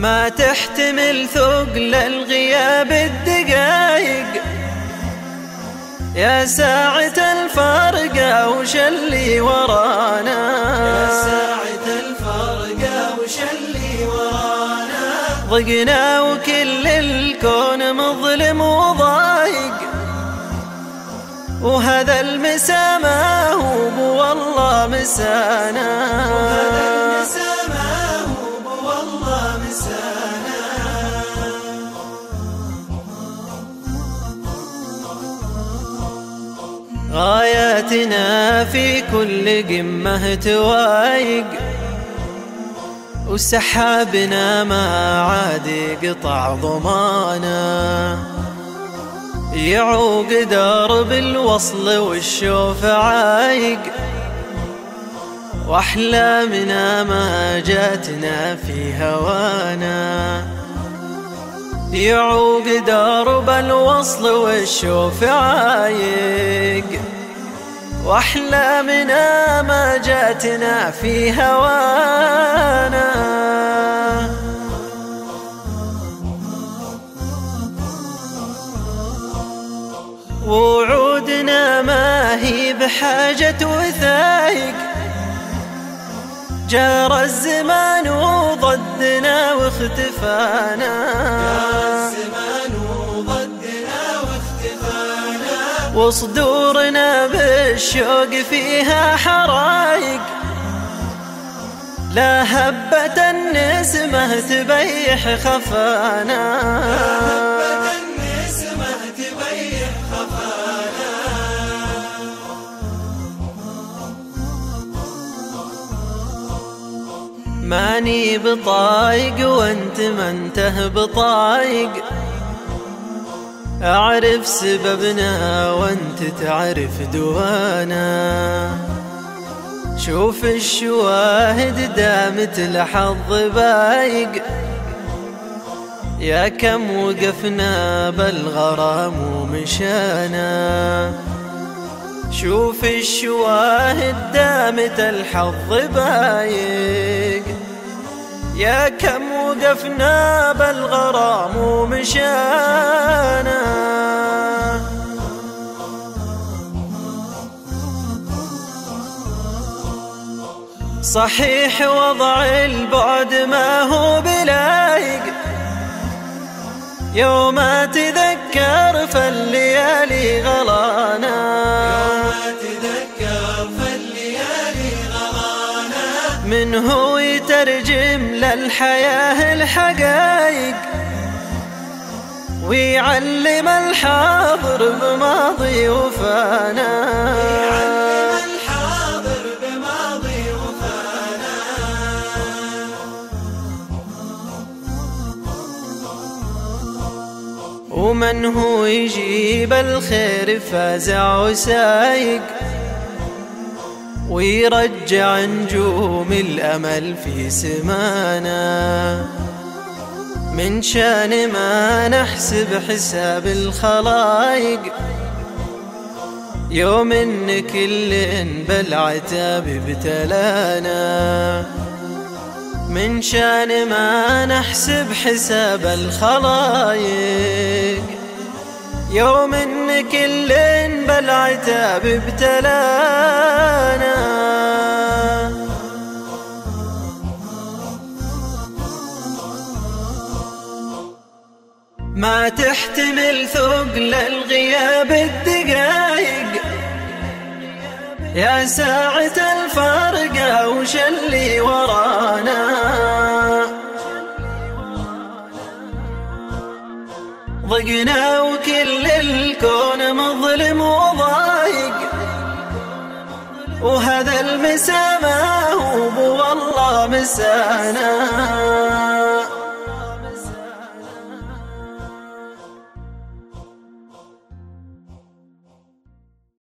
ما تحتمل ثقل الغياب الدقايق. يا ساعة الفرقة وش اللي ورانا. يا ساعة الفرقة وش اللي ورانا. ضقنا وكل الكون مظلم وضايق. وهذا المسا ما هو والله مسانا. وهذا المسا غاياتنا في كل قمة توايق وسحابنا ما عاد يقطع ضمانا يعوق درب الوصل والشوف عايق وأحلامنا ما جاتنا في هوانا. يعوق درب الوصل والشوف عايق. واحلامنا ما جاتنا في هوانا. وعودنا ما هي بحاجة وثايق. جار الزمان وضدنا واختفانا. الزمان وضدنا واختفانا وصدورنا بالشوق فيها حرايق. لا هبة النسمة تبيح خفانا. ماني بطايق وانت ما انته بطايق. أعرف سببنا وانت تعرف دوانا. شوف الشواهد دامت الحظ بايق. يا كم وقفنا بالغرام ومشانا. شوف الشواهد دامت الحظ بايق. يا كم وقفنا بالغرام ومشانا صحيح وضع البعد ما هو بلايق. يوم تذكر فالليالي غلانا. ما تذكر فالليالي من هو يترجم للحياة الحقايق ويعلم الحاضر بماضي وفانا. يعلم الحاضر بماضي وفانا. ومن هو يجيب الخير فازع وسايق. ويرجع نجوم الأمل في سمانا. من شان ما نحسب حساب الخلايق يوم ان كل بالعتاب ابتلانا من شان ما نحسب حساب الخلايق يوم ان كل بالعتاب ابتلانا ما تحتمل ثقل الغياب الدقايق. يا ساعة الفرقة وش اللي ورانا. ضقنا وكل وهذا المسا هو والله مسانا.